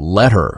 letter.